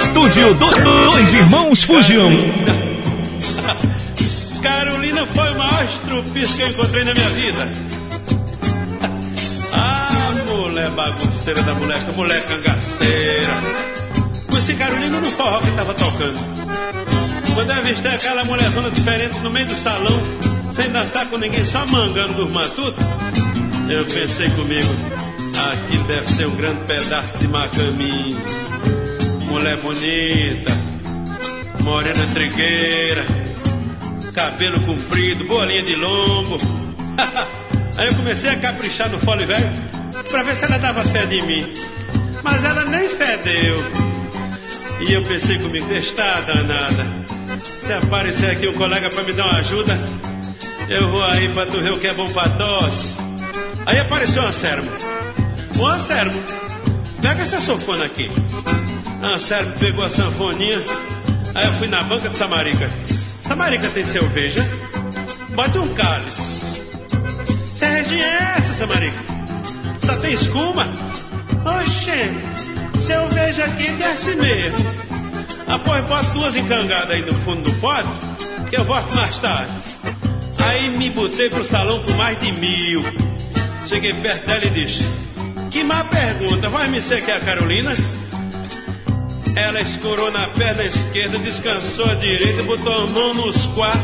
Estúdio do Dois Irmãos Fugiam. Carolina foi o maior estrupício que eu encontrei na minha vida. Ah, mulher bagunceira da moleca, mulher cangaceira. Conheci Carolina no forró que tava tocando. Quando eu avistei aquela mulherzona diferente no meio do salão, sem dançar com ninguém, só mangando dos matutos, eu pensei comigo, aqui deve ser um grande pedaço de macaminho. Mulher bonita, morena trigueira, cabelo comprido, bolinha de lombo. Aí eu comecei a caprichar no fole velho pra ver se ela dava fé de mim. Mas ela nem fedeu. E eu pensei comigo, está danada. Se aparecer aqui um colega pra me dar uma ajuda, eu vou aí pra tu ver o que é bom pra tosse. Aí apareceu o Anselmo. O Anselmo, pega essa sofona aqui. Anselmo pegou a sanfoninha. Aí eu fui na banca de Samarica. Samarica tem cerveja? Bota um cálice. Serginha é essa, Samarica? Só tem escuma? Oxê, cerveja aqui desce mesmo. Após bota duas encangadas aí no fundo do pote, que eu volto mais tarde. Aí me botei pro salão com mais de mil. Cheguei perto dela e disse: Que má pergunta, vai me ser que é a Carolina? Ela escorou na perna esquerda, descansou a direita, botou a mão nos quatro,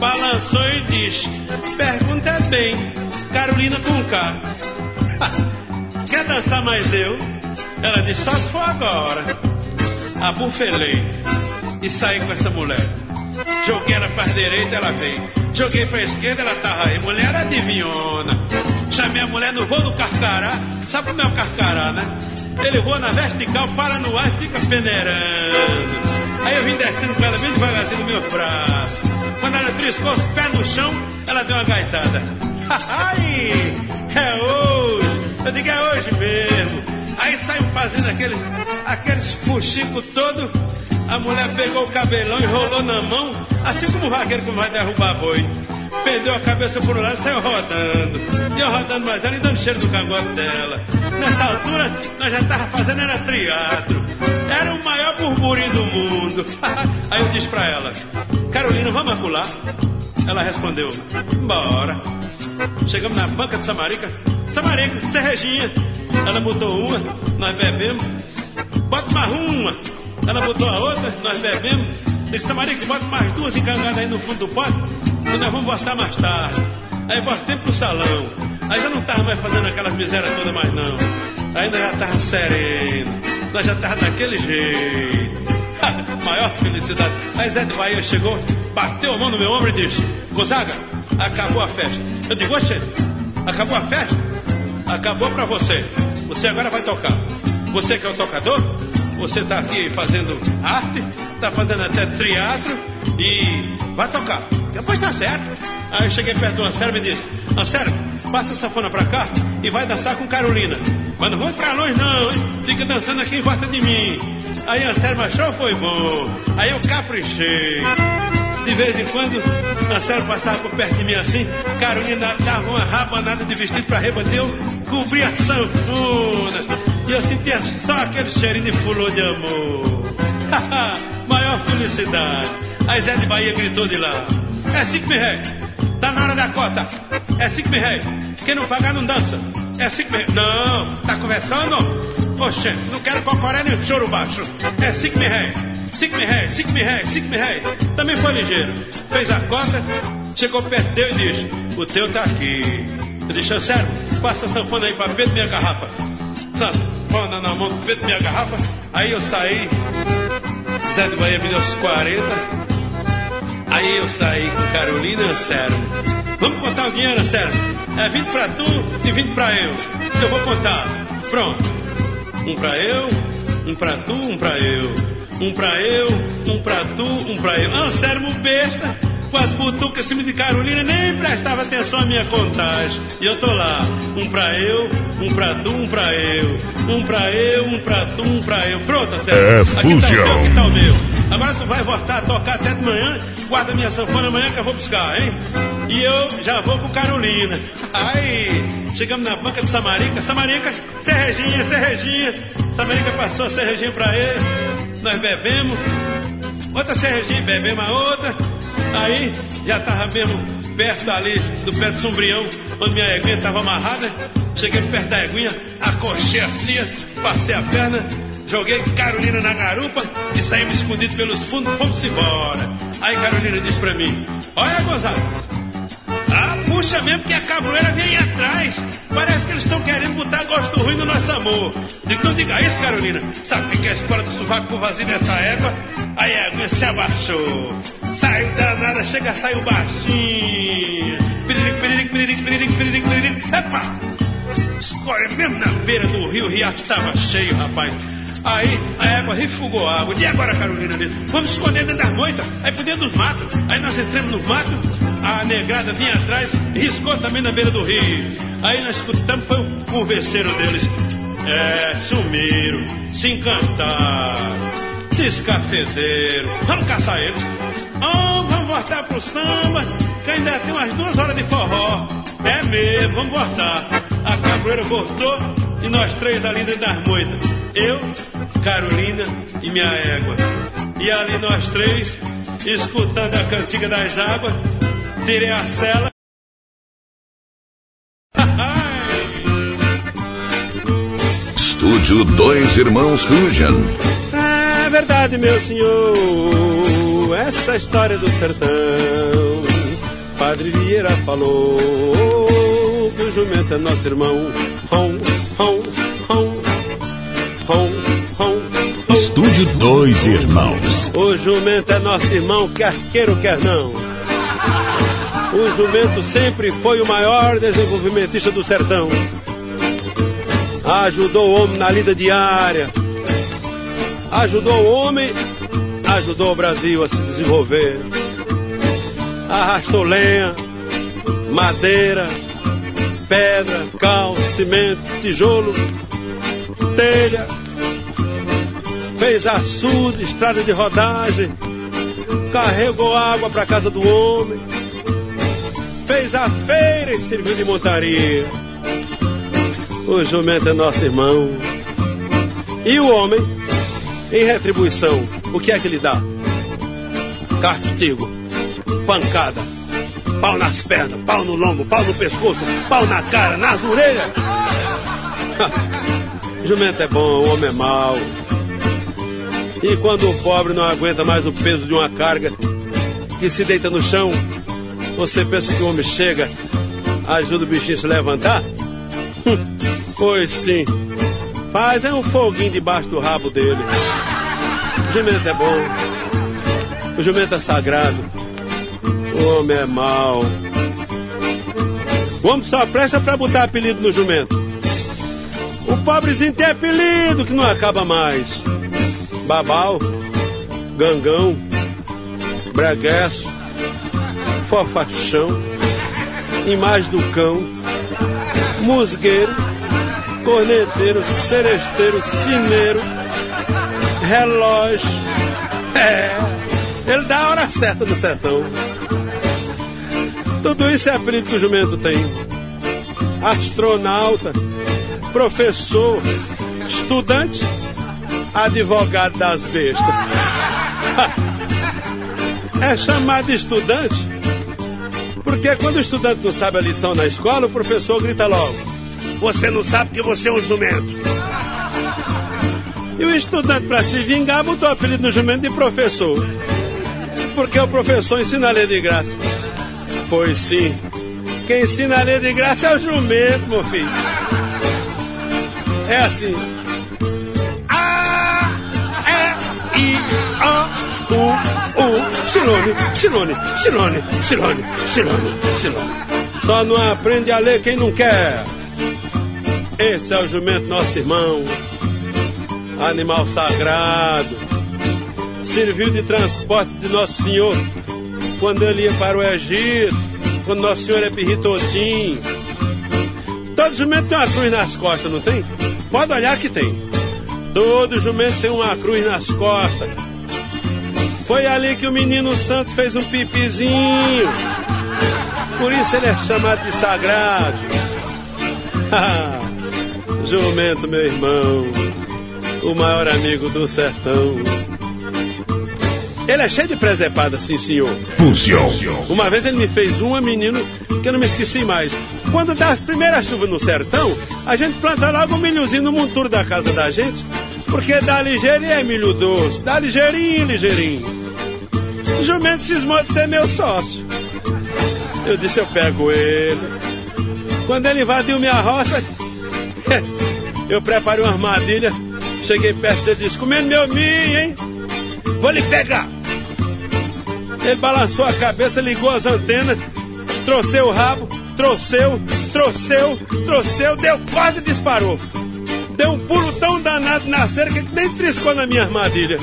balançou e disse: Pergunta é bem, Carolina com K. Quer dançar mais eu? Ela disse: Só se for agora. Abufelei e saí com essa mulher. Joguei ela para a direita, ela veio. Joguei para a esquerda, ela tava aí. Mulher adivinhona. Chamei a mulher no voo do carcará. Sabe como é o carcará, né? Ele voa na vertical, para no ar e fica peneirando. Aí eu vim descendo com ela bem devagarzinho no meu braço. Quando ela triscou os pés no chão, ela deu uma gaitada. Ai, é hoje. Eu digo, é hoje mesmo. Aí saiu fazendo aqueles, aqueles fuxicos todo. A mulher pegou o cabelão, enrolou na mão, assim como o vaqueiro que vai derrubar boi. Perdeu a cabeça por um lado e saiu rodando. Eu rodando mais ela e dando cheiro do cangote dela. Nessa altura, nós já tava fazendo era teatro. Era o maior burburinho do mundo. Aí eu disse pra ela, Carolina, vamos acular? Ela respondeu, bora. Chegamos na banca de Samarica. Samarica, Serreginha. Ela botou uma, nós bebemos. Bota mais uma. Ela botou a outra, nós bebemos. Disse, Samarica, bota mais duas encangadas aí no fundo do pote, que nós vamos gostar mais tarde. Aí botei pro salão. Aí já não tava mais fazendo aquelas misérias todas mais não. Ainda já tava sereno. Nós já tava daquele jeito. Maior felicidade. Aí Zé de Bahia chegou, bateu a mão no meu ombro e disse: Gonzaga, acabou a festa. Eu digo, oxe, acabou a festa? Acabou pra você. Você agora vai tocar. Você que é o tocador, você tá aqui fazendo arte, tá fazendo até teatro e vai tocar. Depois tá certo. Aí eu cheguei perto do Anselmo e disse: Anselmo, passa essa fona pra cá e vai dançar com Carolina. Mas não vamos pra longe não, hein? Fica dançando aqui em volta de mim. Aí Anselmo achou foi bom. Aí eu caprichei. De vez em quando, Anselmo passava por perto de mim assim, Carolina dava uma rabanada de vestido pra rebater, eu cobria a sanfona. E eu sentia só aquele cheirinho de fulô de amor. Maior felicidade. Aí Zé de Bahia gritou de lá. É cinco mil réis. Tá na hora da cota. É cinco mil réis. Quem não pagar não dança. É cinco mil réis. Não, tá conversando? Oxe, não quero cocoré nem choro baixo. É cinco mil réis. Cinco mil réis, cinco mil réis, cinco mil réis. Também foi ligeiro. Fez a cota, chegou perto dele e disse, o teu tá aqui. Eu disse, sério, passa a sanfona aí pra Pedro minha garrafa. Sanfona na mão, Pedro minha garrafa. Aí eu saí, Zé de Bahia me deu os 40. Aí eu saí com Carolina e Anselmo. Vamos contar o dinheiro, Anselmo? É 20 pra tu e 20 pra eu. Eu vou contar. Pronto. Um pra eu, um pra tu, um pra eu. Um pra eu, um pra tu, um pra eu. Anselmo besta, com as butucas em cima de Carolina, nem prestava atenção à minha contagem. E eu tô lá. Um pra eu, um pra tu, um pra eu. Um pra eu, um pra tu, um pra eu. Pronto, Anselmo. É Aqui tá o teu, aqui tá o meu. Agora tu vai voltar a tocar até de manhã, guarda minha sanfona amanhã que eu vou buscar, hein? E eu já vou com Carolina. Aí, chegamos na banca de Samarica. Samarica, Serreginha, Serreginha. Samarica passou a Serreginha pra ele. nós bebemos, outra cervejinha, bebemos a outra, aí já tava mesmo perto ali do pé do sombrião, onde minha eguinha tava amarrada, cheguei perto da eguinha, acochei assim, passei a perna, joguei Carolina na garupa e saímos escondidos pelos fundos, fomos embora. Aí Carolina disse pra mim, olha gozado, ah, puxa mesmo que a cabroeira vem atrás. Parece que eles estão querendo botar gosto ruim no nosso amor. Digo, não diga isso, Carolina. Sabe que é a escola do sovaco por vazio dessa égua? Aí a égua se abaixou. Saiu danada, chega, saiu baixinho. Piriric, piriric, piriric, piriric, piriric, piriric. Epa! Escolha mesmo na beira do rio, o riacho estava cheio, rapaz. Aí a égua refugou a água. E agora, Carolina? Vamos esconder dentro das moitas, aí por dentro dos matos. Aí nós entramos no mato, a negrada vinha atrás e riscou também na beira do rio. Aí nós escutamos, foi o converseiro deles. É, sumiram, se encantaram, se escafederam. Vamos caçar eles. Oh, vamos voltar pro samba, que ainda tem umas duas horas de forró. É mesmo, vamos voltar. A cabreira voltou e nós três ali dentro das moitas. Eu, Carolina e minha égua. E ali nós três, escutando a cantiga das águas, tirei a cela. Estúdio Dois Irmãos Fusion. É verdade, meu senhor, essa história do sertão. Padre Vieira falou que o jumento é nosso irmão. Hom, hom. Estúdio Dois Irmãos. O jumento é nosso irmão, quer queira ou quer não. O jumento sempre foi o maior desenvolvimentista do sertão. Ajudou o homem na lida diária. Ajudou o homem, ajudou o Brasil a se desenvolver. Arrastou lenha, madeira, pedra, cal, cimento, tijolo, telha. Fez açude, estrada de rodagem. Carregou água para casa do homem fez a feira e serviu de montaria. O jumento é nosso irmão. E o homem, em retribuição, o que é que ele dá? Castigo, pancada, pau nas pernas, pau no lombo, pau no pescoço, pau na cara, nas orelhas. Jumento é bom, o homem é mau. E quando o pobre não aguenta mais o peso de uma carga que se deita no chão, você pensa que o homem chega, ajuda o bichinho a se levantar? Hum, pois sim. Faz é um foguinho debaixo do rabo dele. O jumento é bom. O jumento é sagrado. O homem é mau. O homem só presta para botar apelido no jumento. O pobrezinho tem apelido que não acaba mais. Babau, gangão, bregueço, fofachão, imagem do cão, musgueiro, corneteiro, seresteiro, cineiro, relógio. É, ele dá a hora certa no sertão. Tudo isso é apelido que o jumento tem. Astronauta, professor, estudante, advogado das bestas. É chamado estudante porque quando o estudante não sabe a lição na escola, o professor grita logo: Você não sabe que você é um jumento. E o estudante, para se vingar, botou o apelido no jumento de professor. Porque o professor ensina a ler de graça. Pois sim, quem ensina a ler de graça é o jumento, meu filho. É assim. I, O, U, Silone, Silone, Silone, Silone, Silone, Silone. Só não aprende a ler quem não quer. Esse é o jumento nosso irmão, animal sagrado. Serviu de transporte de Nosso Senhor quando ele ia para o Egito, quando Nosso Senhor é pirritotinho. Todo jumento tem uma cruz nas costas, não tem? Pode olhar que tem. Todo jumento tem uma cruz nas costas. Foi ali que o menino santo fez um pipizinho. Por isso ele é chamado de sagrado. Jumento, meu irmão, o maior amigo do sertão. Ele é cheio de presepada, sim, senhor. Fusion. Uma vez ele me fez uma, menino, que eu não me esqueci mais. Quando dá as primeiras chuvas no sertão, a gente planta logo um milhozinho no monturo da casa da gente, porque dá ligeirinho é milho doce, dá ligeirinho, ligeirinho. O jumento cismou de ser meu sócio. Eu disse, eu pego ele. Quando ele invadiu minha roça, eu preparei uma armadilha, cheguei perto dele e disse, comendo meu milho, hein? Vou lhe pegar. Ele balançou a cabeça, ligou as antenas, trouxeu o rabo, trouxeu, trouxeu, trouxeu, deu corda e disparou. Deu um pulo tão danado na cerca que nem triscou na minha armadilha.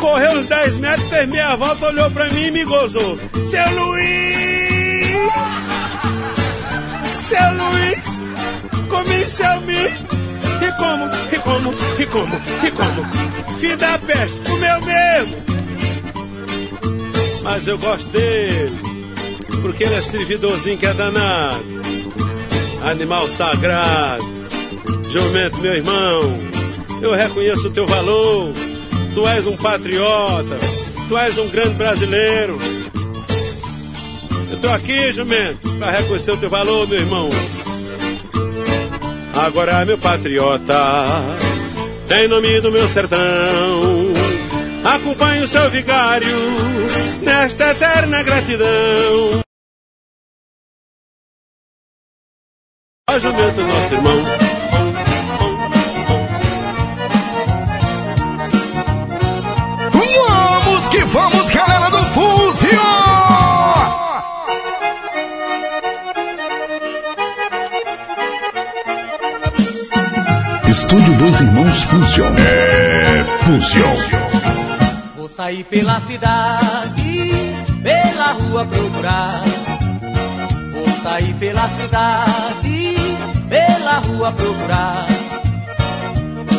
Correu uns 10 metros, fez meia volta, olhou pra mim e me gozou. Seu Luiz! Seu Luiz! Comi seu milho! E como, e como, e como, e como? Filho da peste, o meu mesmo! Mas eu gosto dele, porque ele é servidorzinho que é danado. Animal sagrado. Jumento, meu irmão, eu reconheço o teu valor. Tu és um patriota, tu és um grande brasileiro. Eu tô aqui, jumento, para reconhecer o teu valor, meu irmão. Agora, meu patriota, em nome do meu sertão, acompanhe o seu vigário nesta eterna gratidão. Ó jumento, nosso irmão. Vamos galera do Fusio! Estúdio Dois Irmãos Fusion. É Fusion. Vou sair pela cidade, pela rua procurar. Vou sair pela cidade, pela rua procurar.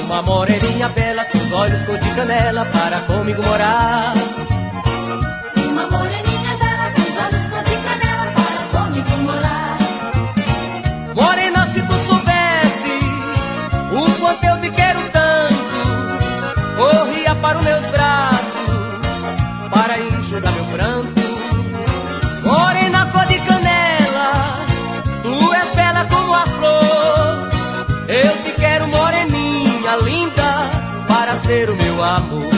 Uma moreninha bela com os olhos cor de canela para comigo morar. Amor.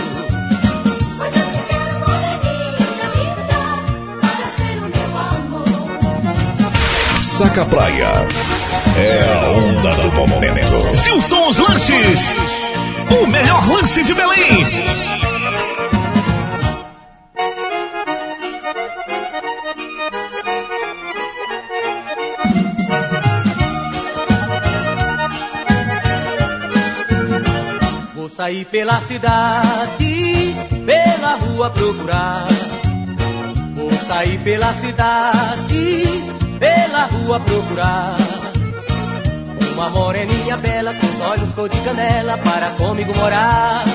Pois eu te quero, moreninha linda, para ser o meu amor. Saca Praia. É a onda do momento. Sil Sons Lanches. O melhor lanche de Belém. Sair pela cidade, pela rua procurar. Vou sair pela cidade, pela rua procurar. Uma moreninha bela com os olhos cor de canela para comigo morar.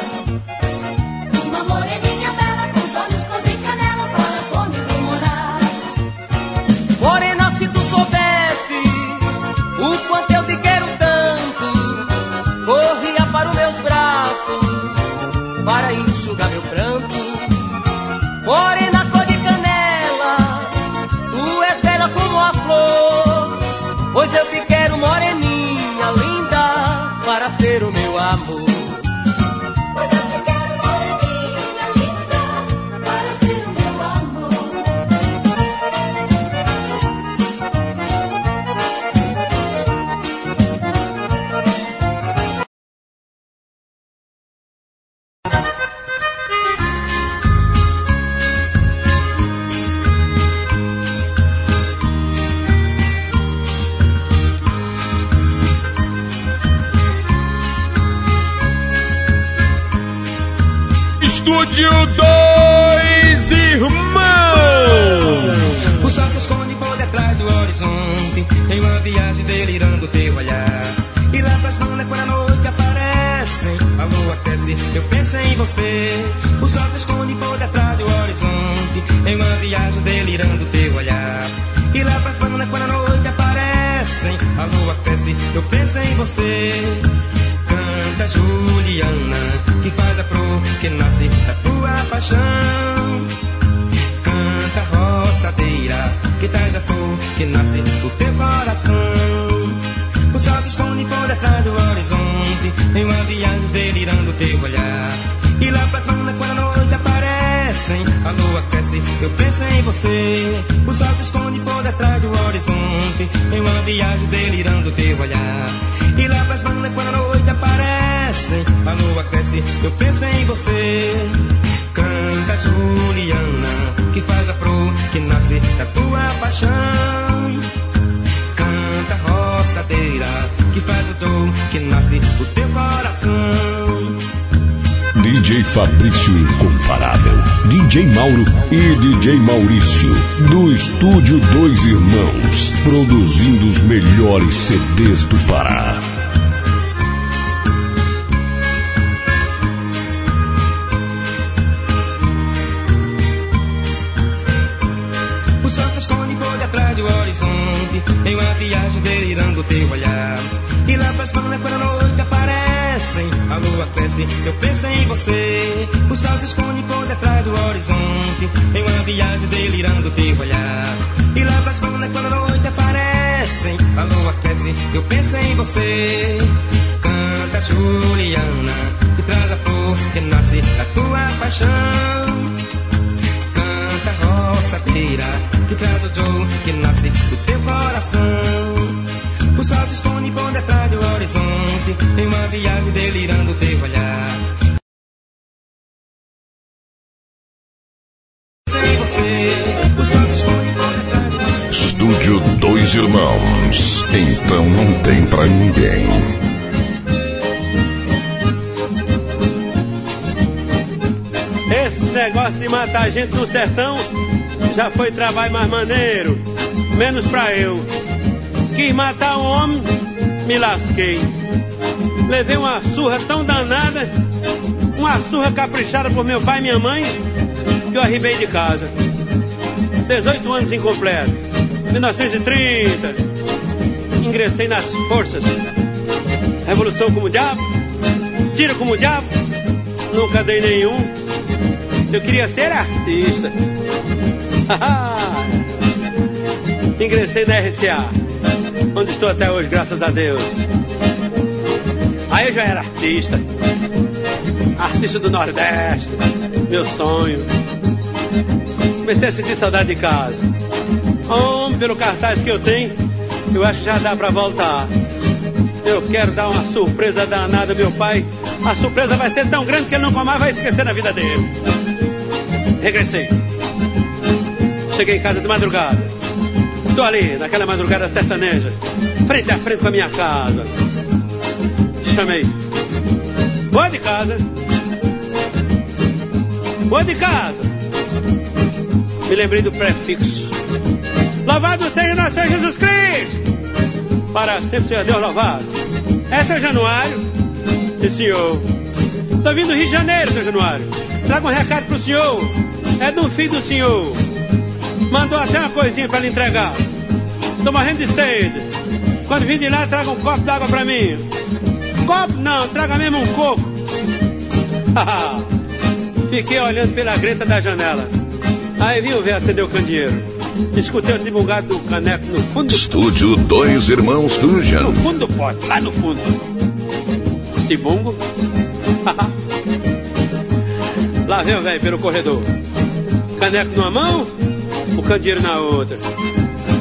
A lua cresce, eu penso em você. O sol se esconde por detrás do horizonte, em uma viagem delirando teu olhar. E lá pras manas quando a noite aparecem, a lua cresce, eu penso em você. Canta Juliana, que faz a flor que nasce da tua paixão. Canta roçadeira, que faz o dor que nasce do teu coração. DJ Fabrício Incomparável, DJ Mauro e DJ Maurício, do Estúdio Dois Irmãos, produzindo os melhores CDs do Pará. O sol se esconde detrás do horizonte Em uma viagem delirando teu olhar E lá pras manas quando a noite A lua cresce, eu penso em você. O sol se esconde por detrás do horizonte Em uma viagem delirando teu olhar. E lá pras manas quando a noite aparecem A lua cresce, eu penso em você. Canta Juliana Que traz a flor que nasce da tua paixão. Canta roçadeira que traz o Joe que nasce do teu coração. O sol se esconde por detrás do horizonte, em uma viagem delirando teu olhar. Sem você, o sol se esconde por detrás do horizonte. Estúdio Dois Irmãos, então não tem pra ninguém. Esse negócio de matar gente no sertão já foi trabalho mais maneiro, menos pra eu. Quis matar um homem, me lasquei. Levei uma surra tão danada, uma surra caprichada por meu pai e minha mãe, que eu arribei de casa. 18 anos incompleto. 1930. Ingressei nas forças. Revolução como diabo, tiro como diabo, nunca dei nenhum. Eu queria ser artista. Ingressei na RCA, onde estou até hoje, graças a Deus. Aí eu já era artista. Artista do Nordeste, meu sonho. Comecei a sentir saudade de casa. Homem, pelo cartaz que eu tenho, eu acho que já dá pra voltar. Eu quero dar uma surpresa danada, meu pai. A surpresa vai ser tão grande que ele nunca mais vai esquecer na vida dele. Regressei. Cheguei em casa de madrugada. Estou ali, naquela madrugada sertaneja, frente a frente com a minha casa. Chamei. Boa de casa. Boa de casa. Me lembrei do prefixo. Louvado seja nosso Jesus Cristo. Para sempre seja Deus louvado. É seu Januário? Sim, senhor. Estou vindo do Rio de Janeiro, seu Januário. Traga um recado pro senhor. É do filho do senhor. Mandou até uma coisinha para lhe entregar. Estou morrendo de sede. Quando vim de lá, traga um copo d'água para mim. Copo não, traga mesmo um coco. Fiquei olhando pela greta da janela. Aí vi o velho acender o candeeiro. Escutei o divulgado do caneco no fundo do Estúdio Dois Irmãos no Fusion. fundo do pote, lá no fundo. Tibungo. lá vem o velho pelo corredor. Caneco numa mão, o candeeiro na outra.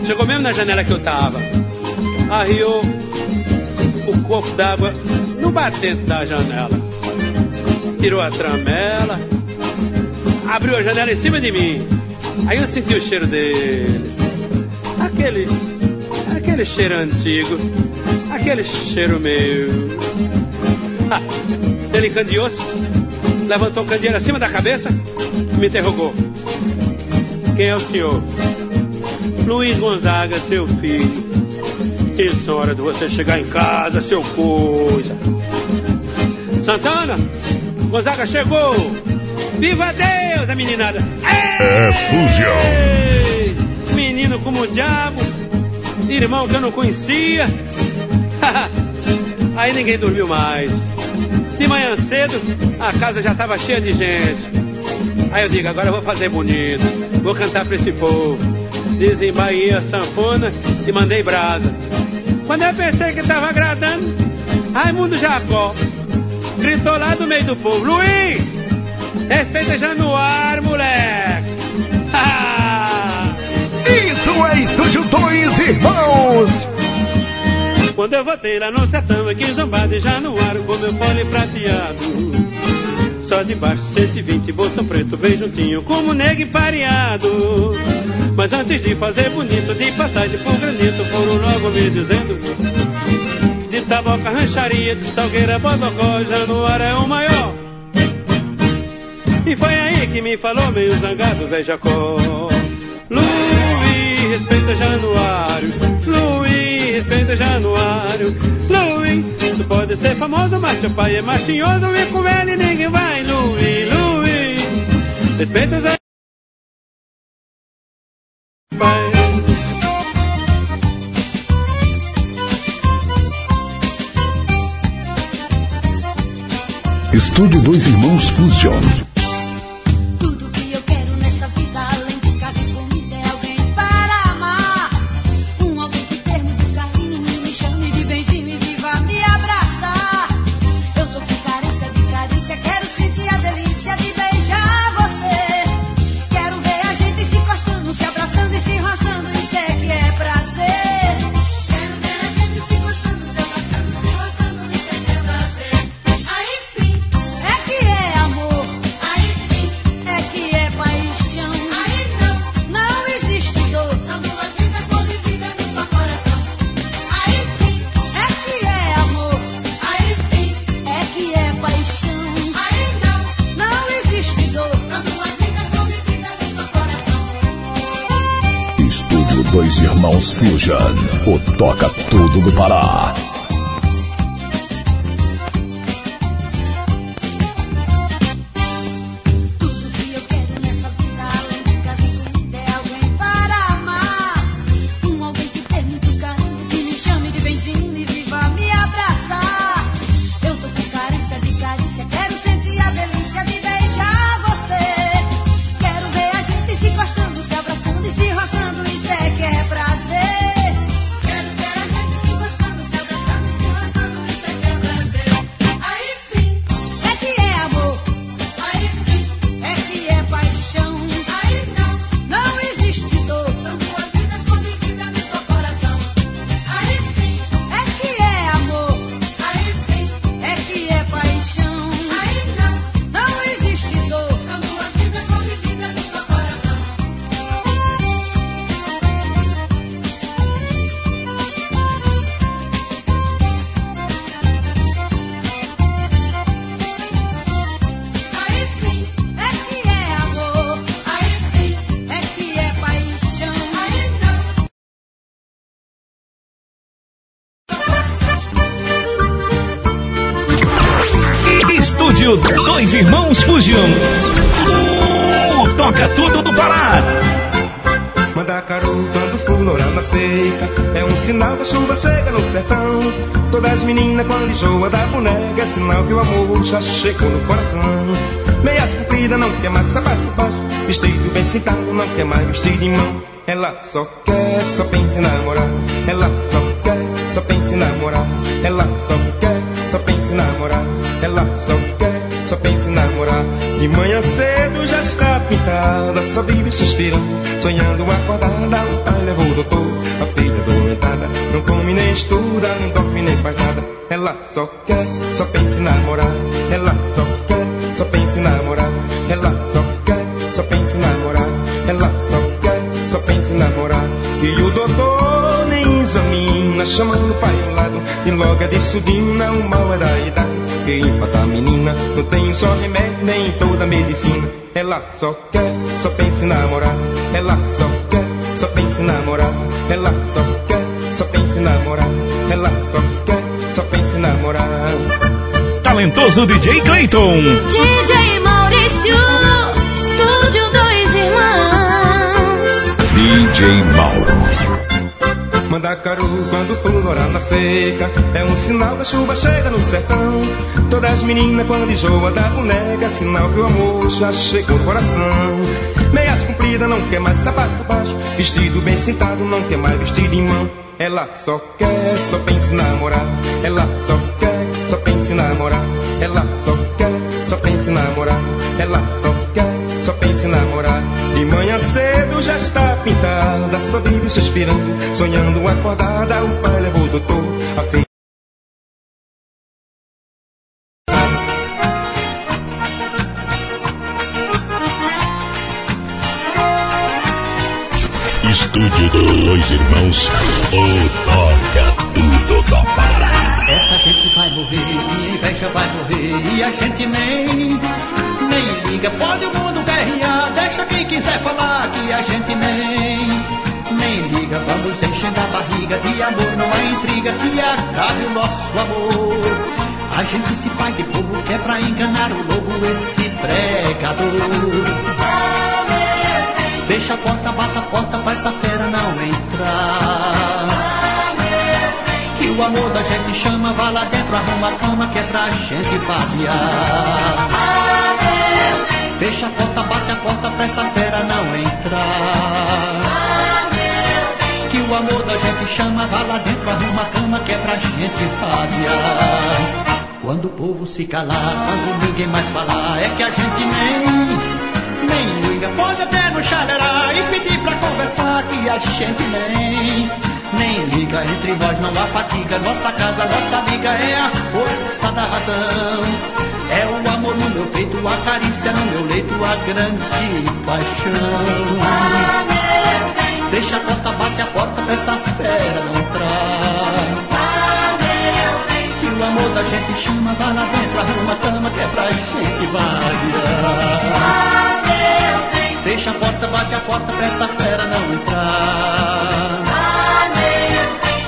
Chegou mesmo na janela que eu tava. Arriou o copo d'água no batente da janela. Tirou a tramela, abriu a janela em cima de mim. Aí eu senti o cheiro dele. Aquele, aquele cheiro antigo. Aquele cheiro meu. Ah, ele candeou-se, levantou o candeeiro acima da cabeça e me interrogou. Quem é o senhor? Luiz Gonzaga, seu filho. Isso é hora de você chegar em casa, seu coisa. Santana, Gonzaga chegou. Viva Deus, a meninada. É Fusion. Ei, Menino como o diabo, irmão que eu não conhecia. Aí ninguém dormiu mais. De manhã cedo, a casa já estava cheia de gente. Aí eu digo, agora eu vou fazer bonito, vou cantar pra esse povo. Desembaí a sanfona e mandei brasa. Quando eu pensei que estava agradando, Raimundo Jacó gritou lá do meio do povo: Luiz, respeita Januário, moleque! Isso é Estúdio Dois Irmãos. Quando eu voltei lá no sertão, aqui zombado de Januário, com meu pole prateado. Só de baixo 120, bolsão preto, bem juntinho, como negue pareado. Mas antes de fazer bonito, de passagem por granito, foram logo me dizendo de taboca, rancharia, de salgueira, bodocó, Januário é o maior. E foi aí que me falou meio zangado, Zé Jacó. Luiz, respeita Januário. Luiz, respeita Januário. Luiz, tu pode ser famoso, mas teu pai é machinhoso e com ele ninguém vai. Luiz, Luiz, respeita Estúdio Dois Irmãos Fusion. Fusion. O Toca Tudo do Pará. Irmãos Toca Tudo do Pará. Mandacaru quando florar na seca É um sinal que a chuva chega no sertão. Todas as meninas quando enjoa da boneca É sinal que o amor já chegou no coração. Meias compridas não quer mais sapato baixo Vestido bem sentado não quer mais vestido em mão. Ela só quer, só pensa em namorar. Ela só quer, só pensa em namorar. Ela só quer, só pensa em namorar. Ela só quer, só pensa em namorar. De manhã cedo já está pintada. Só vive suspirando, sonhando acordada. O pai levou o doutor, a filha doentada Não come nem estuda, nem dorme nem faz nada. Ela só quer, só pensa em namorar. Ela só quer, só pensa em namorar. Ela só quer, só pensa em namorar. Ela só quer, só pensa em namorar. E o doutor nem examina Chamando o pai ao lado E logo disso Dina O mal é da idade Que empata a menina Não tem só remédio Nem toda medicina Ela só quer, só pensa em namorar Ela só quer, só pensa em namorar Ela só quer, só pensa em namorar Ela só quer, só pensa em namorar Talentoso DJ Clayton. DJ Maurício, Estúdio Dois Irmãos. DJ Mauro. Jacaru quando florar na seca É um sinal da chuva chega no sertão. Todas as meninas quando enjoa da boneca Sinal que o amor já chegou no coração. Meias comprida não quer mais sapato baixo Vestido bem sentado não quer mais vestido em mão. Ela só quer, só pensa em namorar. Ela só quer, só pensa em namorar. Ela só quer, só pensa em namorar. Ela só quer, só pensa em namorar. De manhã cedo já está pintada, só vive suspirando, sonhando acordada. O pai levou o doutor a quiser falar que a gente nem, nem liga. Vamos enchendo a barriga de amor, não há intriga que acabe o nosso amor. A gente se faz de bobo que é pra enganar o lobo, esse pregador. Deixa a porta, bata a porta pra essa fera não entrar. Que o amor da gente chama, vá lá dentro, arruma a cama que é pra gente vaziar. Fecha a porta, bate a porta pra essa fera não entrar. Que o amor da gente chama, vá lá dentro, arruma a cama que é pra gente vaziar. Quando o povo se calar, quando ninguém mais falar, é que a gente nem nem liga. Pode até no chalerá e pedir pra conversar que a gente nem, nem liga. Entre nós não há fatiga, nossa casa, nossa liga é a força da razão. A carícia no meu leito, a grande paixão. Deixa a porta, bate a porta pra essa fera não entrar. Que o amor da gente chama, vai lá dentro, arruma cama que é pra gente variar. Fecha a porta, bate a porta pra essa fera não entrar.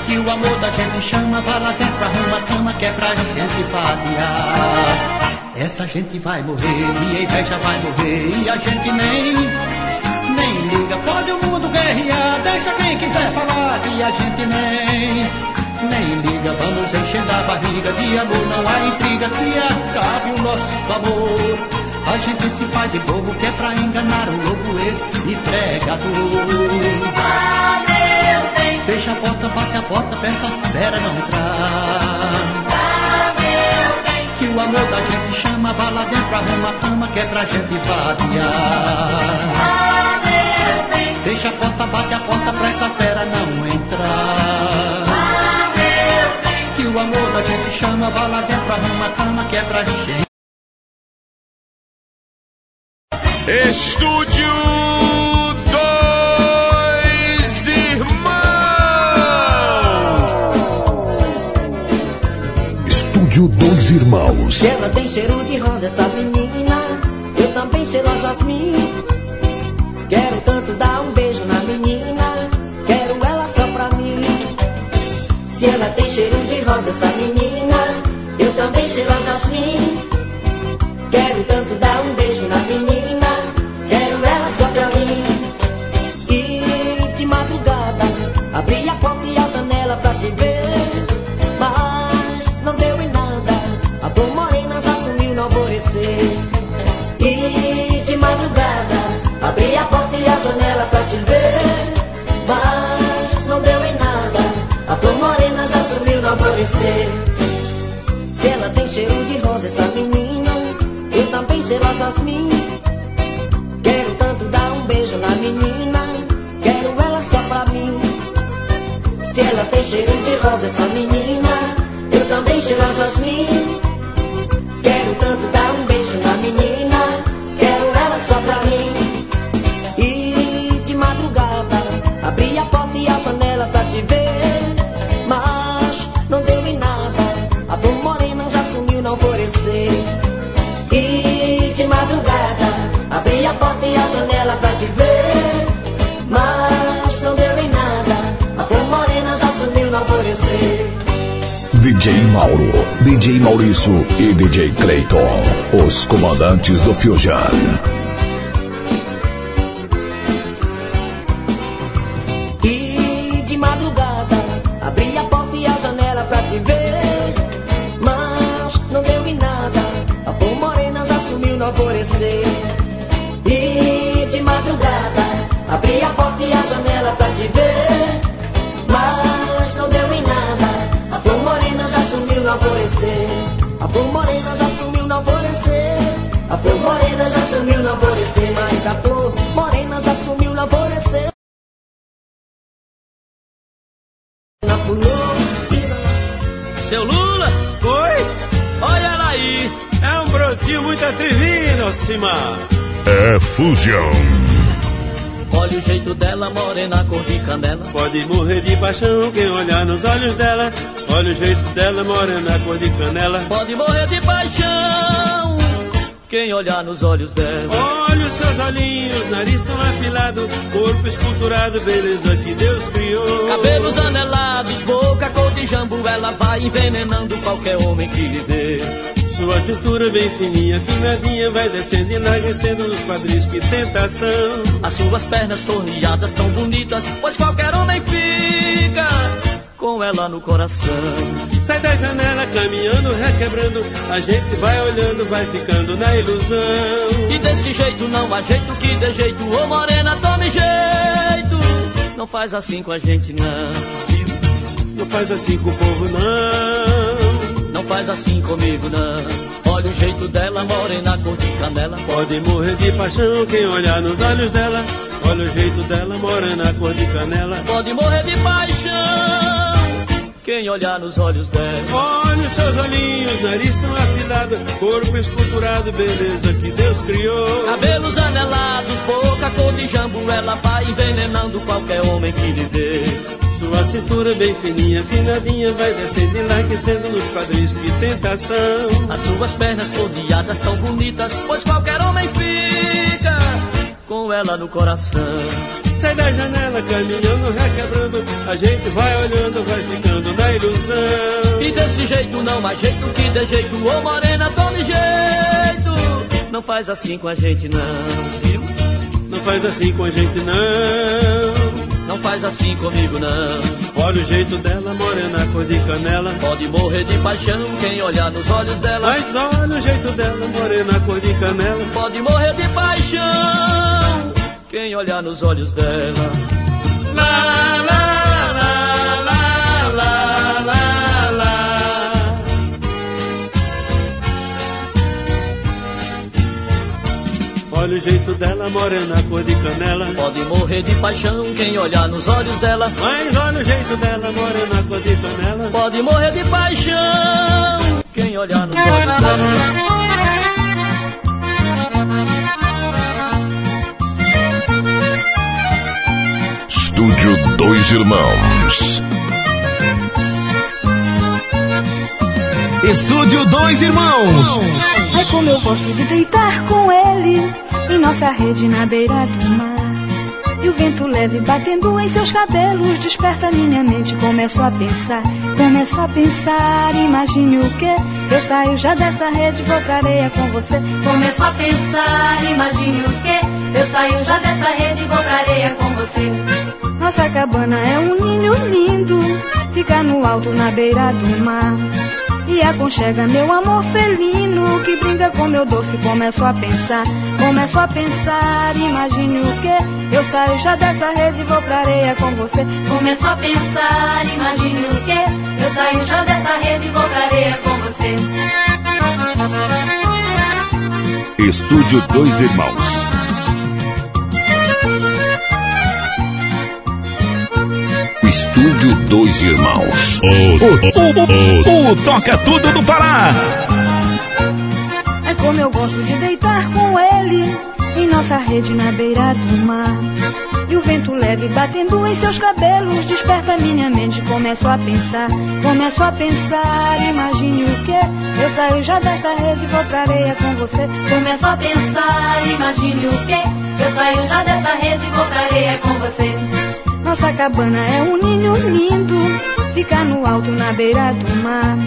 Que o amor da gente chama, vai lá dentro, arruma cama que é pra gente fadiar. Essa gente vai morrer, e a inveja vai morrer, e a gente nem, nem liga. Pode o mundo guerrear, deixa quem quiser falar, que a gente nem, nem liga. Vamos enchendo a barriga de amor, não há intriga que acabe o nosso amor. A gente se faz de bobo que é pra enganar o lobo esse pregador. Ah, meu bem. Fecha a porta, bate a porta, pensa fera não entrar. O amor da gente chama, vá lá dentro, arruma a cama que é pra gente bem. Fecha a porta, bate a porta pra essa fera não entrar. Que o amor da gente chama, vá lá dentro, arruma a cama que é pra gente Estúdio Estúdio Dois Irmãos. Ela tem cheiro de rosa, essa menina. Eu também cheiro a jasmim. Quero tanto dar um beijo na menina. Quero ela só pra mim. Se ela tem cheiro de rosa, essa menina. Eu também cheiro a jasmim. Quero tanto dar um beijo na menina. Quero ela só pra mim. E de madrugada, abri a porta e a janela pra te ver. Pra te ver. Mas não deu em nada. A tua morena já sumiu no alvorecer. Se ela tem cheiro de rosa, essa menina, eu também cheiro a jasmim. Quero tanto dar um beijo na menina, quero ela só pra mim. Se ela tem cheiro de rosa, essa menina, eu também cheiro a jasmim. Mauro, DJ Maurício e DJ Clayton. Os comandantes do Fusion. Olha o jeito dela, morena, cor de canela. Pode morrer de paixão quem olhar nos olhos dela. Olha o jeito dela, morena, cor de canela. Pode morrer de paixão. Quem olhar nos olhos dela. Olha os seus olhinhos, nariz tão afilado, corpo esculturado, beleza que Deus criou. Cabelos anelados, boca cor de jambu, ela vai envenenando qualquer homem que lhe dê. Sua cintura bem fininha, afinadinha, vai descendo e enlarguecendo nos quadris, que tentação. As suas pernas torneadas tão bonitas, pois qualquer homem fica com ela no coração. Sai da janela, caminhando, requebrando, a gente vai olhando, vai ficando na ilusão. E desse jeito não há jeito que dê jeito, ô morena, tome jeito. Não faz assim com a gente não, Não faz assim com o povo, não. Não faz assim comigo não. Olha o jeito dela, morena, cor de canela. Pode morrer de paixão quem olhar nos olhos dela. Olha o jeito dela, morena, cor de canela. Pode morrer de paixão, quem olhar nos olhos dela. Olha os seus olhinhos, nariz tão afilado, corpo esculturado, beleza que Deus criou. Cabelos anelados, boca cor de jambu, ela vai envenenando qualquer homem que lhe dê. Sua cintura bem fininha, afinadinha, vai descendo e enlarguecendo nos quadris, que tentação. As suas pernas torneadas tão bonitas, pois qualquer homem fica com ela no coração. Sai da janela, caminhando, requebrando, a gente vai olhando, vai ficando ilusão. E desse jeito não há jeito que dê jeito, ô morena, tome jeito. Não faz assim com a gente não, viu? Não faz assim com a gente, não. Não faz assim comigo não. Olha o jeito dela, morena, cor de canela. Pode morrer de paixão quem olhar nos olhos dela. Mas olha o jeito dela, morena, cor de canela. Pode morrer de paixão quem olhar nos olhos dela. Lá, lá, lá, Olha o jeito dela, morena, cor de canela. Pode morrer de paixão quem olhar nos olhos dela. Mas olha o jeito dela, morena, cor de canela. Pode morrer de paixão quem olhar nos olhos dela. Estúdio Dois Irmãos. Estúdio Dois Irmãos. Ai, como eu gosto de deitar com ele em nossa rede na beira do mar. E o vento leve batendo em seus cabelos desperta minha mente. Começo a pensar, começo a pensar. Imagine o que? Eu saio já dessa rede, vou pra areia com você. Começo a pensar, imagine o que? Eu saio já dessa rede vou pra areia com você. Nossa cabana é um ninho lindo, fica no alto na beira do mar. Aconchega meu amor felino que brinca com meu doce. Começo a pensar, começo a pensar. Imagine o que? Eu saio já dessa rede vou pra areia com você. Começo a pensar, imagine o que? Eu saio já dessa rede e vou pra areia com você. Estúdio Dois Irmãos. Estúdio Dois Irmãos. O, o, o Toca Tudo do Pará. É como eu gosto de deitar com ele em nossa rede na beira do mar. E o vento leve batendo em seus cabelos desperta minha mente. Começo a pensar, começo a pensar. Imagine o que? Eu saio já desta rede vou pra areia com você. Começo a pensar, imagine o que? Eu saio já dessa rede vou pra areia com você. Nossa cabana é um ninho lindo, fica no alto na beira do mar.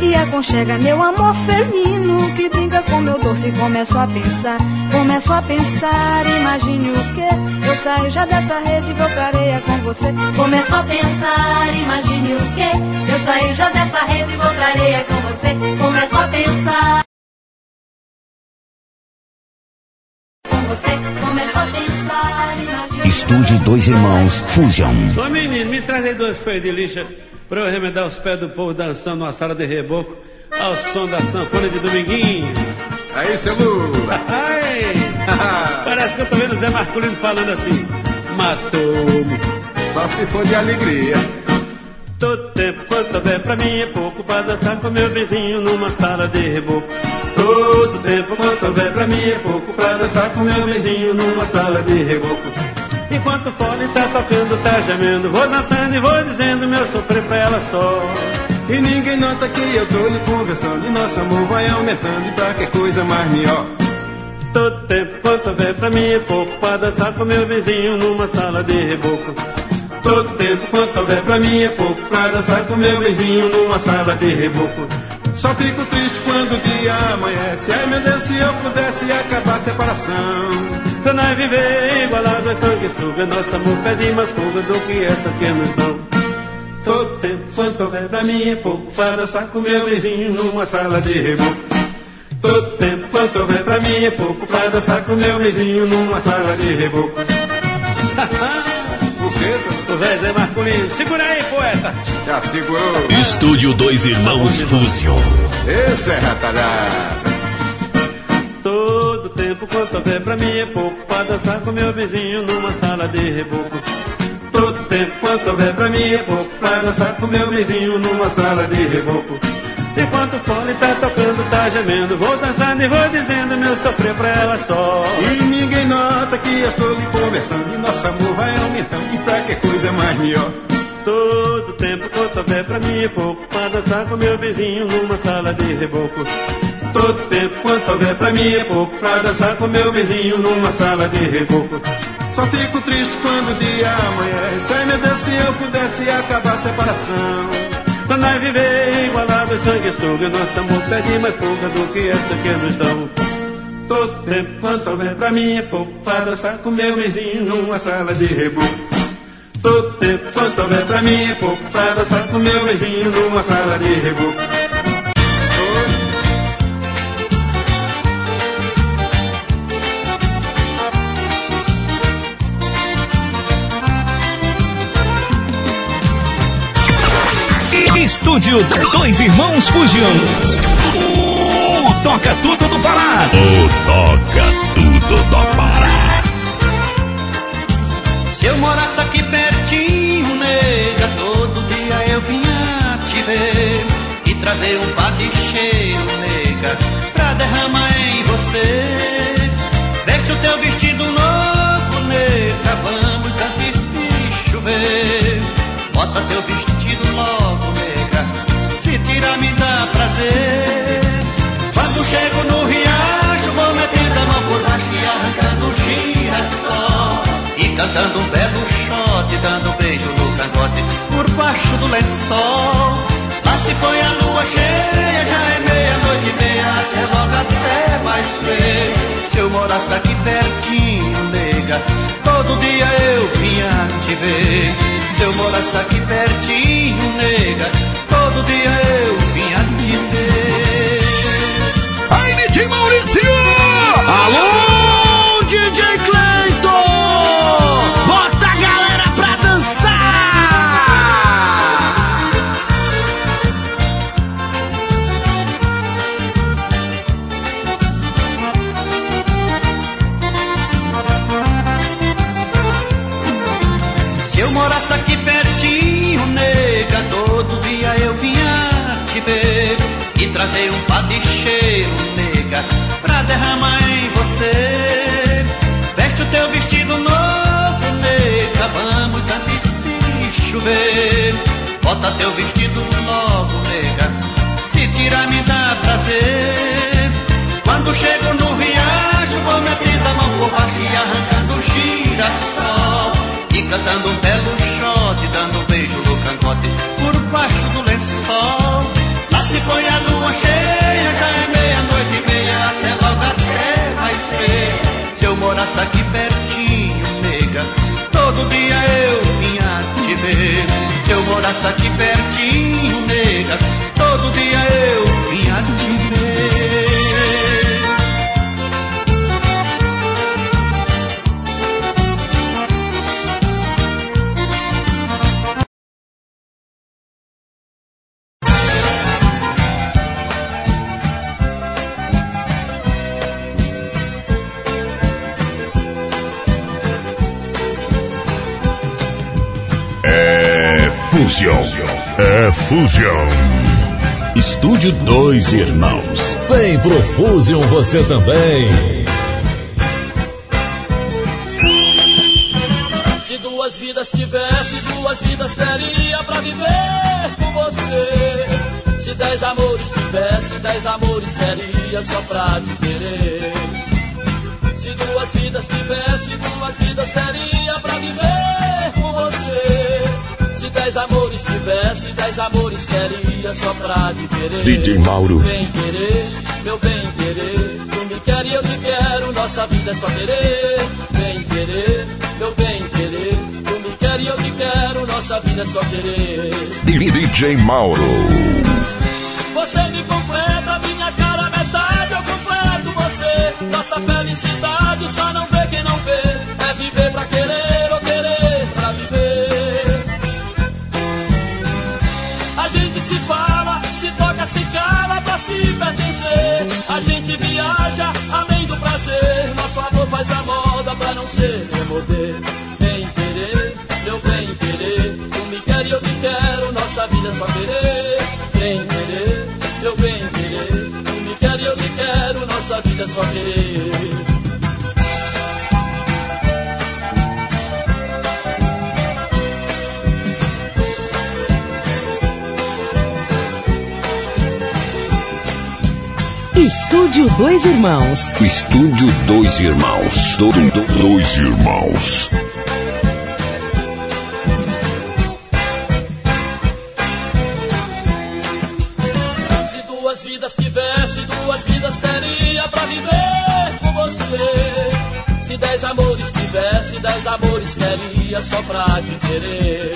E aconchega meu amor felino que brinca com meu doce. Começo a pensar, começo a pensar. Imagine o que? Eu saio já dessa rede e vou areia com você. Começo a pensar, imagine o que? Eu saio já dessa rede vou areia com você. Começo a pensar. Estúdio Dois Irmãos Fusion. Ô menino, me traz aí duas pés de lixa pra eu remendar os pés do povo dançando numa sala de reboco ao som da sanfona de Dominguinho. Aí, seu Lula. Ai, parece que eu tô vendo o Zé Marculino falando assim: matou-me. Só se for de alegria. Todo tempo quanto houver pra mim é pouco pra dançar com meu vizinho numa sala de reboco. Todo tempo quanto houver pra mim é pouco pra dançar com meu vizinho numa sala de reboco. Enquanto o fone tá tocando, tá gemendo, vou dançando e vou dizendo meu sofrer pra ela só. E ninguém nota que eu tô lhe conversando. E nosso amor vai aumentando. E pra que coisa mais melhor? Todo tempo quanto houver pra mim é pouco pra dançar com meu vizinho numa sala de reboco. Todo tempo quanto houver pra mim é pouco pra dançar com meu vizinho numa sala de reboco. Só fico triste quando o dia amanhece. Ai meu Deus, se eu pudesse acabar a separação. Pra nós viver igualado a sanguessuga, nosso amor pede mais fuga do que essa que nos dão. Todo tempo quanto houver pra mim é pouco pra dançar com meu vizinho numa sala de reboco. Todo tempo quanto houver pra mim é pouco pra dançar com meu vizinho numa sala de reboco. O velho Zé Marculino, segura aí, poeta. Já segurou. Estúdio Dois Irmãos Fusion. Esse é ratalhado. Todo tempo quanto houver pra mim é pouco pra dançar com meu vizinho numa sala de reboco. Todo tempo quanto houver pra mim é pouco pra dançar com meu vizinho numa sala de reboco. Enquanto o fone tá tocando, tá gemendo, vou dançando e vou dizendo meu sofrer pra ela só. E ninguém nota que eu estou lhe conversando. E nosso amor vai aumentando. E pra que coisa mais melhor? Todo tempo quanto houver pra mim é pouco pra dançar com meu vizinho numa sala de reboco. Todo tempo quanto houver pra mim é pouco pra dançar com meu vizinho numa sala de reboco. Só fico triste quando o dia amanhece. Ai meu Deus, se eu pudesse acabar a separação. Nós viver igualado sanguessuga, nosso amor pede mais fuga do que essa que nos dão. Todo tempo quanto houver pra mim é pouco pra dançar com meu vizinho numa sala de reboco. Todo tempo quanto houver pra mim é pouco pra dançar com meu vizinho numa sala de reboco. Estúdio Dois Irmãos Fusion. O Toca Tudo do Pará. O Toca Tudo do Pará. Se eu morasse aqui pertinho, nega, todo dia eu vinha te ver e trazer um par de cheiro, nega, pra derramar em você. Veste o teu vestido novo, nega, vamos antes de chover. Bota teu vestido logo, Cantando um belo shot, dando um beijo no cangote por baixo do lençol. Lá se foi a lua cheia, já é meia-noite e meia, até logo até mais ver. Se eu morasse aqui pertinho, nega, todo dia eu vinha te ver. Se eu morasse aqui pertinho, nega, todo dia eu vinha te ver. Aí, DJ Maurício! Alô, um par de cheiro, nega, pra derramar em você. Veste o teu vestido novo, nega, vamos antes de chover. Bota teu vestido logo, nega, se tirar me dá prazer. Quando chego no riacho, vou metendo a mão por baixo e arrancando girassol. E cantando um belo shot, dando um beijo no cangote por baixo do lençol. Se põe a lua cheia, já é meia-noite e meia, até logo até mais ver. Se eu morasse aqui pertinho, nega, todo dia eu vinha te ver. Se eu morasse aqui pertinho, nega, todo dia eu vinha te ver. Fusion. É Fusion. Estúdio Dois Irmãos. Vem pro Fusion você também. Se duas vidas tivesse, duas vidas teria pra viver com você. Se dez amores tivesse, dez amores teria só pra te querer. Se duas vidas tivesse, duas vidas dez amores queria só pra te querer. DJ Mauro. Bem querer, meu bem querer. Tu me quer e eu te quero, nossa vida é só querer. Bem querer, meu bem querer. Tu me quer e eu te quero, nossa vida é só querer. DJ Mauro. Você me completa, minha cara metade, eu completo você. Nossa felicidade só não vê quem não vê. É viver pra querer ou amor faz a moda pra não ser remover. Bem querer, meu bem querer. Tu me quer e eu te quero, nossa vida é só querer. Bem querer, meu bem querer. Tu me quer e eu te quero, nossa vida é só querer. Estúdio Dois Irmãos. Estúdio Dois Irmãos. Do, do, dois Irmãos. Se duas vidas tivesse, duas vidas teria pra viver com você. Se dez amores tivesse, dez amores teria só pra te querer.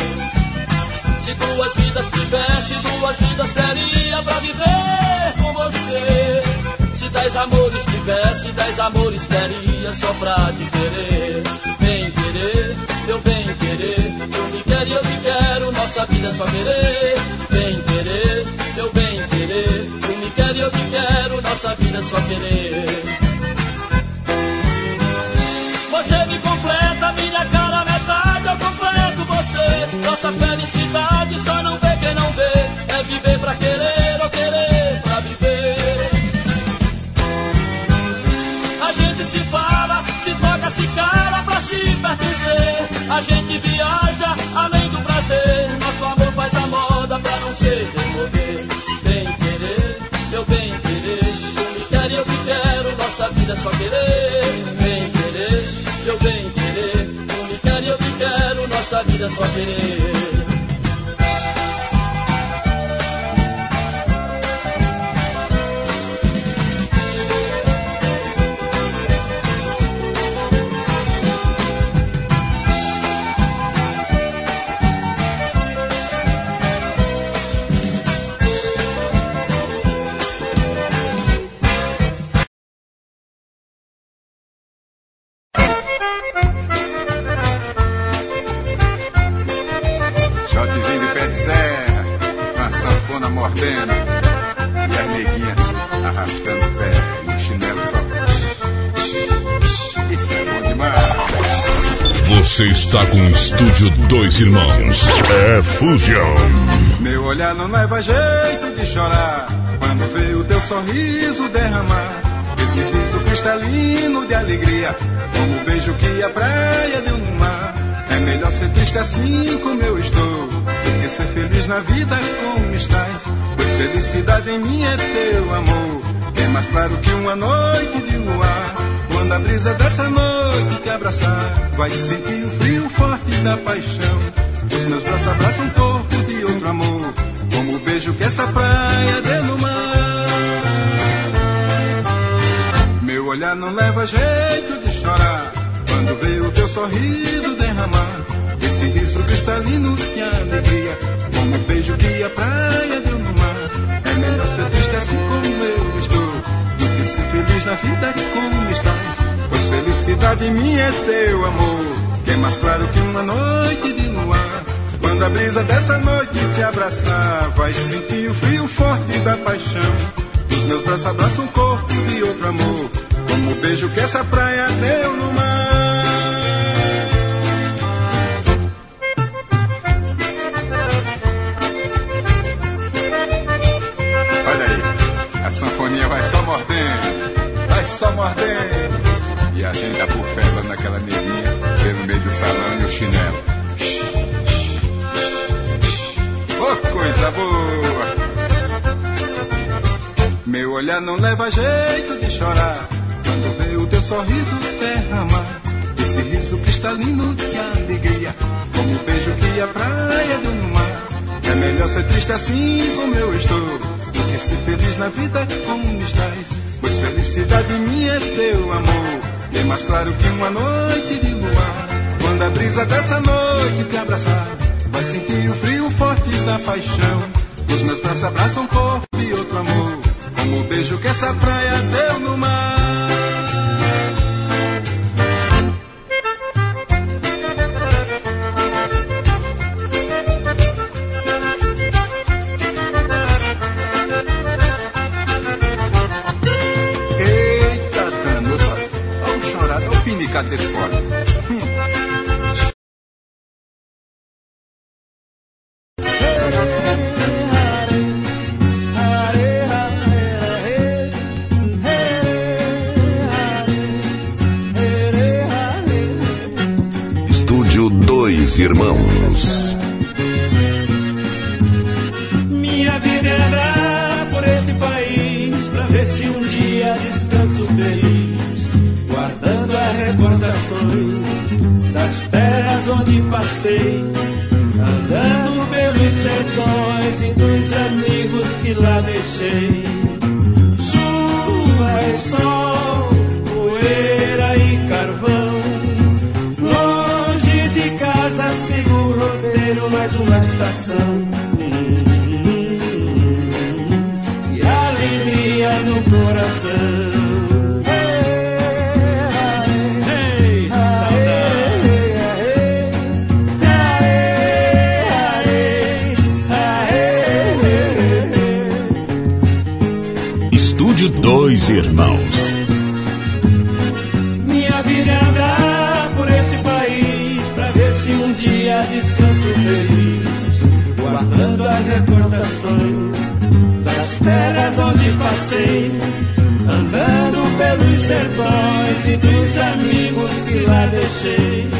Se duas vidas tivesse, duas vidas teria pra viver com você. Dez amores tivesse, dez amores teria só pra te querer. Bem querer, meu bem querer, eu me quero e eu te quero, nossa vida é só querer. Bem querer, meu bem querer, tu me quer e eu te quero, nossa vida é só querer. Você me completa, minha cara metade, eu completo você. Nossa felicidade só não gente viaja além do prazer. Nosso amor faz a moda pra não ser remover. Bem querer, meu bem querer. Tu me quer e eu te quero, nossa vida é só querer. Bem querer, meu bem querer. Tu me quer e eu te quero, nossa vida é só querer. A sanfona mordendo e as neguinhas arrastando o pé no chinelo só. Isso é bom demais. Você está com o Estúdio Dois Irmãos. É Fusion. Meu olhar não leva jeito de chorar quando vê o teu sorriso derramar. Esse riso cristalino de alegria, como o beijo que a praia deu no mar. É melhor ser triste assim como eu estou, do que ser feliz na vida como estás. Pois felicidade em mim é teu amor, é mais claro que uma noite de luar. Quando a brisa dessa noite te abraçar, vai sentir o frio forte da paixão. Os meus braços abraçam o corpo de outro amor, como o beijo que essa praia deu no mar. Meu olhar não leva jeito de chorar quando vê o teu sorriso derramar. Riso cristalino de alegria, como o beijo que a praia deu no mar. É melhor ser triste assim como eu estou, do que ser feliz na vida como estás. Pois felicidade minha é teu amor, que é mais claro que uma noite de luar. Quando a brisa dessa noite te abraçar, vai sentir o frio forte da paixão. Os meus braços abraçam o corpo de outro amor, como o beijo que essa praia deu no mar. E a gente tá por perto naquela neguinha, pelo meio do salão e o chinelo. Oh, coisa boa! Meu olhar não leva jeito de chorar quando vê o teu sorriso derramar. Esse riso cristalino de alegria, como o beijo que a praia no mar. É melhor ser triste assim como eu estou, do que ser feliz na vida como estás. Pois felicidade minha é teu amor, é mais claro que uma noite de luar. Quando a brisa dessa noite te abraçar, vai sentir o frio forte da paixão. Os meus braços abraçam corpo e outro amor, como o beijo que essa praia deu no mar. Olha Irmãos. Minha vida é andar por esse país pra ver se um dia descanso feliz, guardando as recordações das terras onde passei, andando pelos sertões e dos amigos que lá deixei.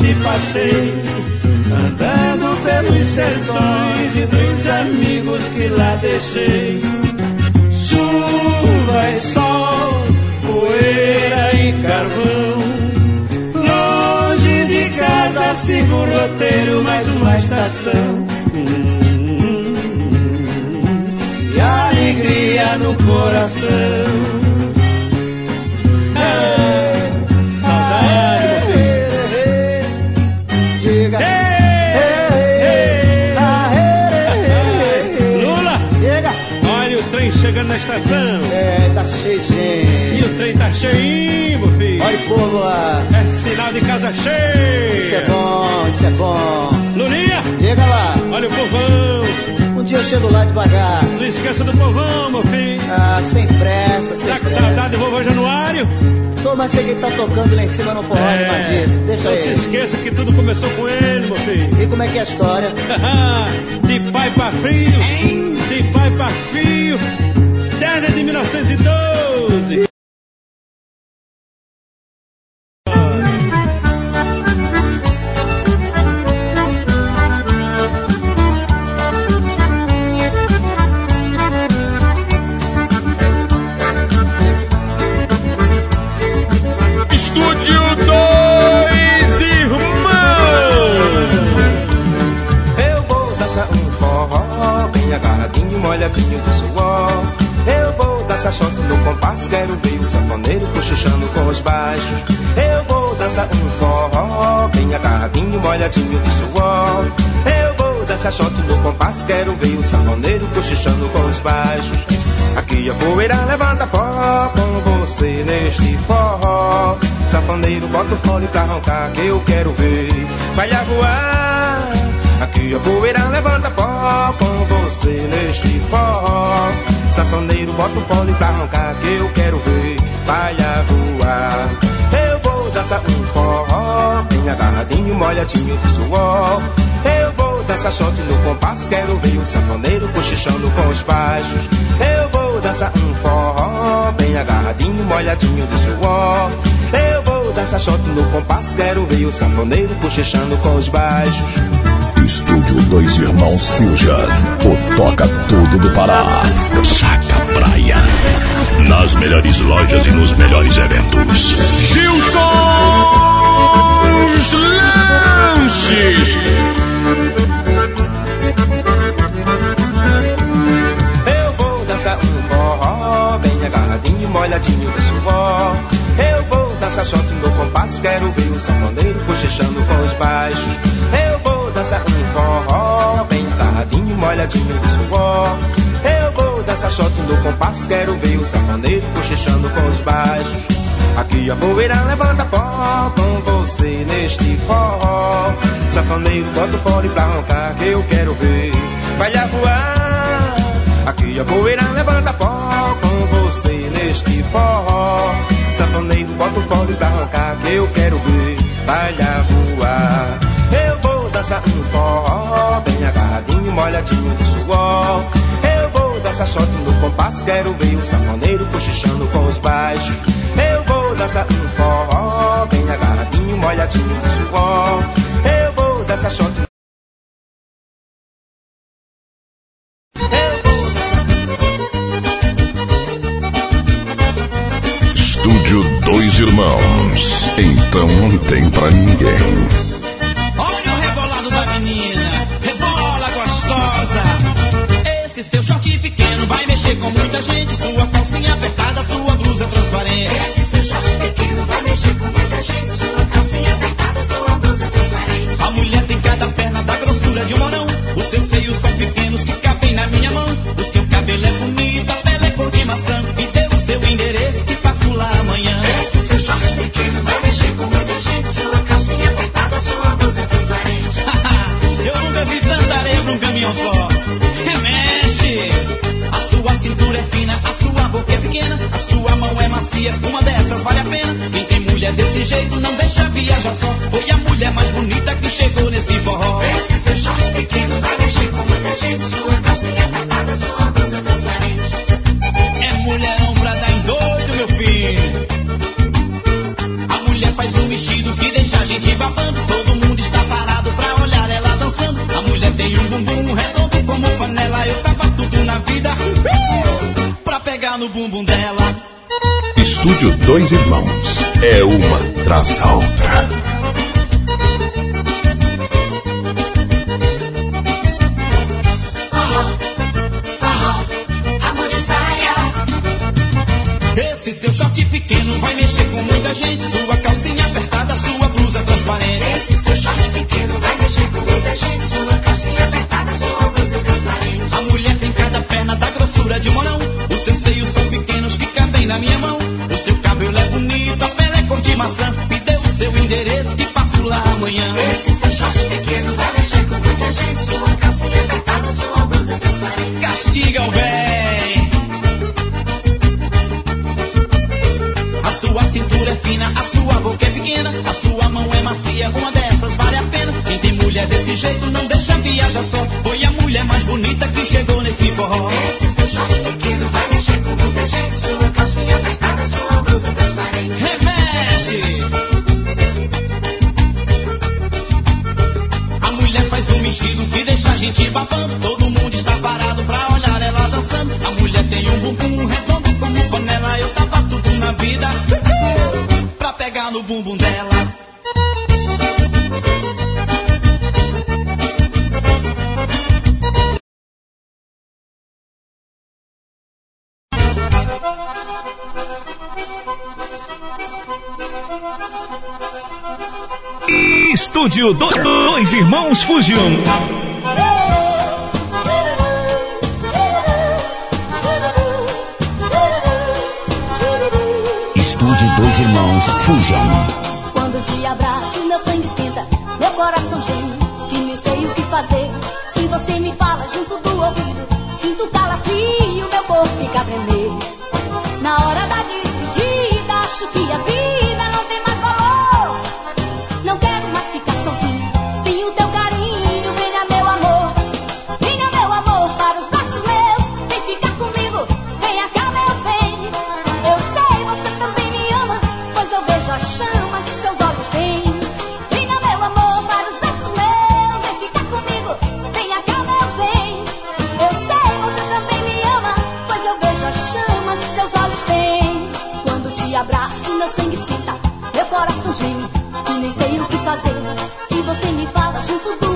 Onde passei, andando pelos sertões e dos amigos que lá deixei. Chuva e sol, poeira e carvão. Longe de casa sigo o roteiro, mais uma estação. E alegria no coração. Filho. Olha o povo lá. É sinal de casa cheia. Isso é bom, isso é bom. Lulinha, Diga lá. olha o povão. Um dia eu chego lá devagar. Não esqueça do povão, meu filho. Ah, sem pressa, sem Tá com pressa. saudade do vovô Januário? Tô, mas sei que tá tocando lá em cima no forró É, de Matias. Deixa não se esqueça que tudo começou com ele, meu filho. E como é que é a história? de pai pra filho, de pai pra filho, desde 1912. Vou dançar um forró, bem agarradinho, molhadinho de suor. Eu vou dançar shot no compasso, quero ver o sanfoneiro cochichando com os baixos. Aqui a poeira levanta pó com você neste forró. Sanfoneiro, bota o fone pra roncar que eu quero ver. Vai lá voar. Aqui a poeira levanta pó com você neste forró. Sanfoneiro, bota o fone pra roncar que eu quero ver. Vai lá voar. Vou dançar um forró, bem agarradinho, molhadinho de suor. Eu vou dançar shot no compasso, quero ver o sanfoneiro cochichando com os baixos. Eu vou dançar um forró, bem agarradinho, molhadinho de suor. Eu vou dançar shot no compasso, quero ver o sanfoneiro cochichando com os baixos. Estúdio Dois Irmãos Fuja, o toca tudo do Pará. Saca Praia. Nas melhores lojas e nos melhores eventos. Gilson Lanches. Eu vou dançar um forró, bem agarradinho, molhadinho de suor. Eu vou dançar shot no compasso, quero ver o sanfoneiro cochichando com os baixos. Eu dançar um forró, bem agarradinho, molhadinho de suor. Eu vou dançar shot no compasso, quero ver o sanfoneiro cochichando com os baixos. Aqui a poeira levanta pó com você neste forró. Sanfoneiro, bota o fone pra roncar que eu quero ver. Vai voar. Aqui a poeira levanta pó com você neste forró. Sanfoneiro, bota o fone pra roncar que eu quero ver. Vai voar. Dançar um forró, bem agarradinho, molhadinho de suor. Eu vou dançar shot no compasso, quero ver o sanfoneiro cochichando com os baixos. Eu vou dançar um forró, bem agarradinho, molhadinho de suor. Eu vou dançar shot no Estúdio Dois Irmãos. Então não tem pra ninguém. Esse seu short pequeno vai mexer com muita gente. Sua calcinha apertada, sua blusa transparente. Esse seu short pequeno vai mexer com muita gente. Sua calcinha apertada, sua blusa transparente. A mulher tem cada perna da grossura de um morão. Os seus seios são pequenos que cabem na minha mão. O seu cabelo é bonito, a pele é cor de maçã. Me dê o seu endereço que passo lá amanhã. Esse seu short pequeno vai mexer com muita gente. Sua calcinha apertada, sua blusa transparente. Eu nunca vi tanta areia pra um caminhão só. Cintura é fina, a sua boca é pequena, a sua mão é macia, uma dessas vale a pena. Quem tem mulher desse jeito não deixa viajar só. Foi a mulher mais bonita que chegou nesse forró. Esse seu short pequeno vai mexer com muita gente. Sua calcinha apertada, sua blusa transparente. É mulherão pra dar em doido, meu filho. A mulher faz um mexido que deixa a gente babando. No bumbum dela. Estúdio Dois Irmãos. É uma atrás da outra. Estúdio do, Dois Irmãos Fusion. Estúdio Dois Irmãos Fusion. Quando te abraço, meu sangue esquenta, meu coração geme, que nem sei o que fazer. Se você me fala junto do ouvido, sinto calafrio, meu corpo fica a tremer. Na hora da despedida, acho que a fazer. Se você me fala junto do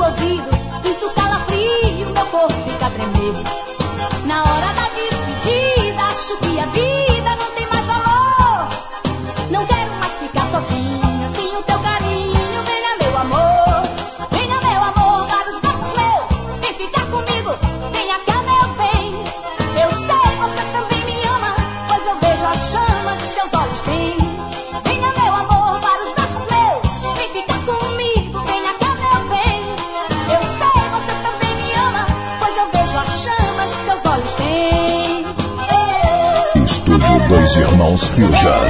Irmãos Fusion.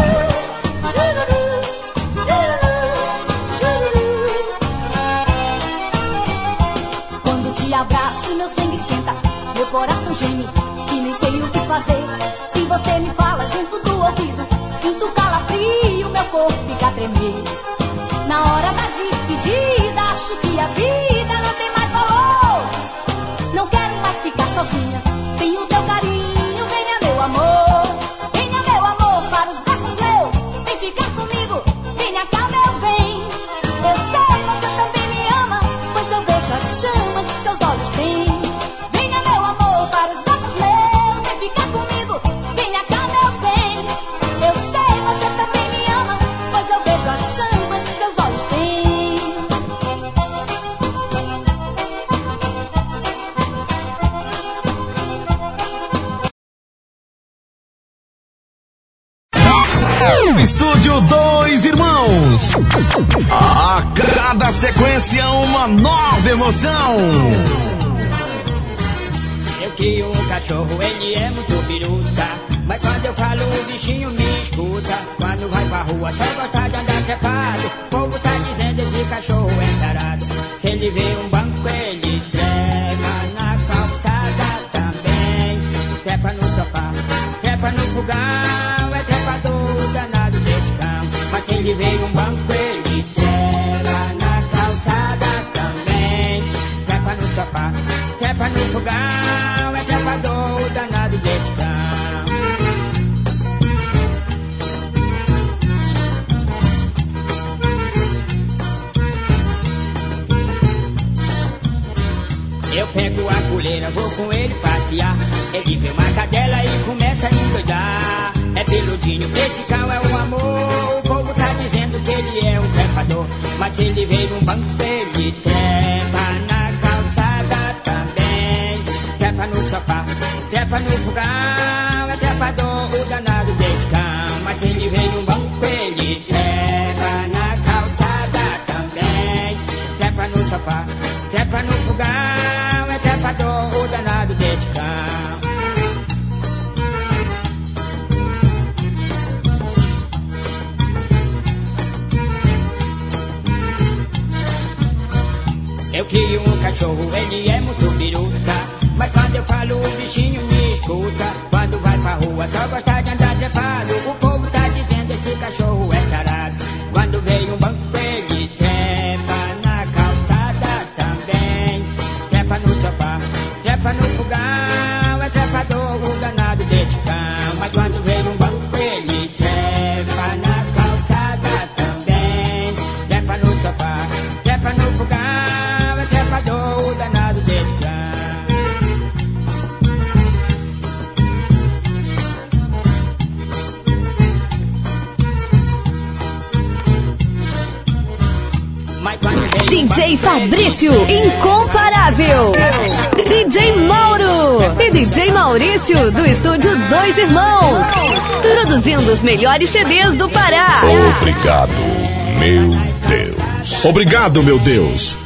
Quando te abraço, meu sangue esquenta, meu coração geme, e nem sei o que fazer. Se você me fala junto do ouvido, sinto calafrio, meu corpo fica a tremer. Na hora da despedida, acho que a vida não tem mais valor. Não quero mais ficar sozinha, sem o teu carinho. Cá, meu bem. Eu sei, você também me ama, pois eu vejo a chama sequência, uma nova emoção. Eu crio um cachorro, ele é muito biruta. Mas quando eu falo, o bichinho me escuta. Quando vai pra rua, só gosta de andar trepado. O povo tá dizendo esse cachorro é tarado. Se ele vê um banco, ele trepa na calçada também. Trepa no sofá, trepa no fogão. Vou com ele passear. Ele vê uma cadela e começa a endoidar. É peludinho, esse cão é um amor. O povo tá dizendo que ele é um trepador. Mas ele veio num banco, ele ele é muito biruta. Mas quando eu falo, o bichinho me escuta. Quando vai pra rua, só gosta Fabrício, incomparável. DJ Mauro e DJ Maurício, do estúdio Dois Irmãos. Produzindo os melhores CDs do Pará. Obrigado, meu Deus. Obrigado, meu Deus.